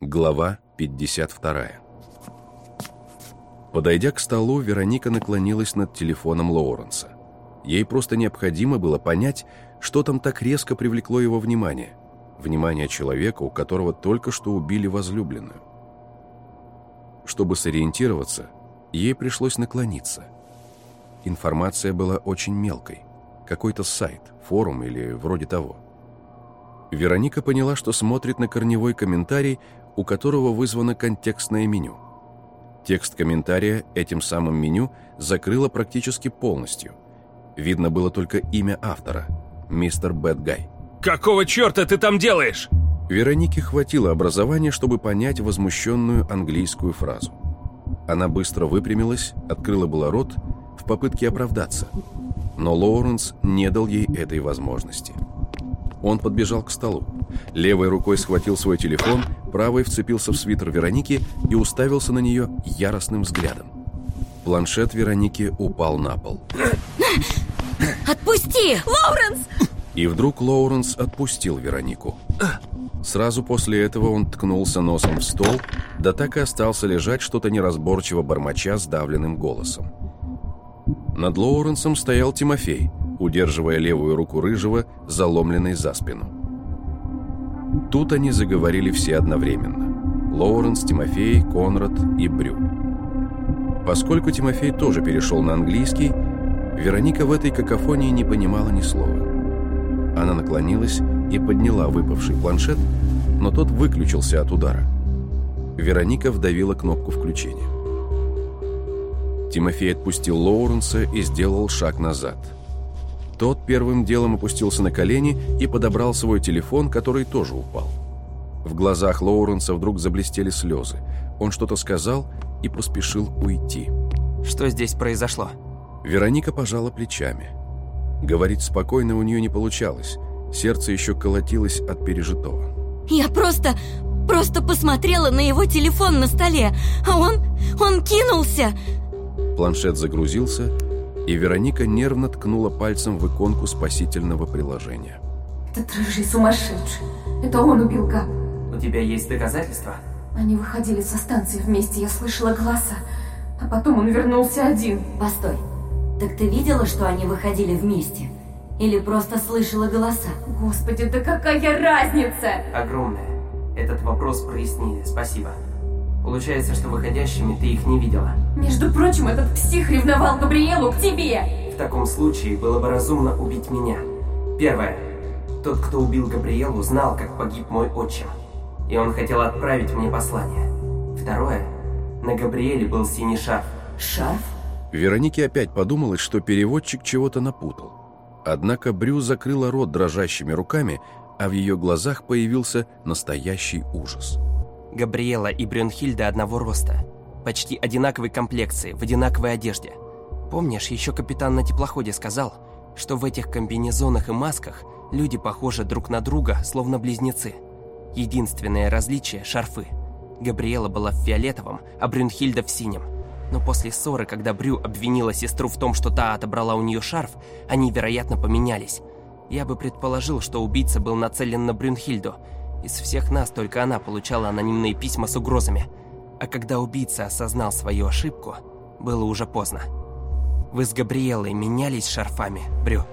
Глава 52 Подойдя к столу, Вероника наклонилась над телефоном Лоуренса. Ей просто необходимо было понять, что там так резко привлекло его внимание. Внимание человека, у которого только что убили возлюбленную. Чтобы сориентироваться, ей пришлось наклониться. Информация была очень мелкой. Какой-то сайт, форум или вроде того. Вероника поняла, что смотрит на корневой комментарий, у которого вызвано контекстное меню. Текст комментария этим самым меню закрыло практически полностью. Видно было только имя автора – мистер Бэтгай. «Какого черта ты там делаешь?» Веронике хватило образования, чтобы понять возмущенную английскую фразу. Она быстро выпрямилась, открыла было рот в попытке оправдаться. Но Лоуренс не дал ей этой возможности. Он подбежал к столу. Левой рукой схватил свой телефон, правой вцепился в свитер Вероники и уставился на нее яростным взглядом. Планшет Вероники упал на пол. Отпусти! Лоуренс! И вдруг Лоуренс отпустил Веронику. Сразу после этого он ткнулся носом в стол, да так и остался лежать что-то неразборчиво бормоча сдавленным голосом. Над Лоуренсом стоял Тимофей, удерживая левую руку Рыжего, заломленной за спину. Тут они заговорили все одновременно. Лоуренс, Тимофей, Конрад и Брю. Поскольку Тимофей тоже перешел на английский, Вероника в этой какофонии не понимала ни слова. Она наклонилась и подняла выпавший планшет, но тот выключился от удара. Вероника вдавила кнопку включения. Тимофей отпустил Лоуренса и сделал шаг назад – тот первым делом опустился на колени и подобрал свой телефон, который тоже упал. В глазах Лоуренса вдруг заблестели слезы. Он что-то сказал и поспешил уйти. Что здесь произошло? Вероника пожала плечами. Говорить спокойно у нее не получалось. Сердце еще колотилось от пережитого. Я просто... просто посмотрела на его телефон на столе, а он... он кинулся. Планшет загрузился, и Вероника нервно ткнула пальцем в иконку спасительного приложения. Этот рыжий сумасшедший. Это он убил Габ. У тебя есть доказательства? Они выходили со станции вместе, я слышала голоса. А потом он вернулся один. Постой. Так ты видела, что они выходили вместе? Или просто слышала голоса? Господи, да какая разница? Огромная. Этот вопрос прояснили, спасибо. Получается, что выходящими ты их не видела. Между прочим, этот псих ревновал Габриэлу к тебе. В таком случае было бы разумно убить меня. Первое. Тот, кто убил Габриэлу, знал, как погиб мой отчим. И он хотел отправить мне послание. Второе. На Габриэле был синий шарф. Шарф? Веронике опять подумалось, что переводчик чего-то напутал. Однако Брю закрыла рот дрожащими руками, а в ее глазах появился настоящий ужас. Габриэла и Брюнхильда одного роста. Почти одинаковой комплекции, в одинаковой одежде. Помнишь, еще капитан на теплоходе сказал, что в этих комбинезонах и масках люди похожи друг на друга, словно близнецы. Единственное различие – шарфы. Габриэла была в фиолетовом, а Брюнхильда в синем. Но после ссоры, когда Брю обвинила сестру в том, что та отобрала у нее шарф, они, вероятно, поменялись. Я бы предположил, что убийца был нацелен на Брюнхильду – из всех нас только она получала анонимные письма с угрозами. А когда убийца осознал свою ошибку, было уже поздно. Вы с Габриэлой менялись шарфами, Брю?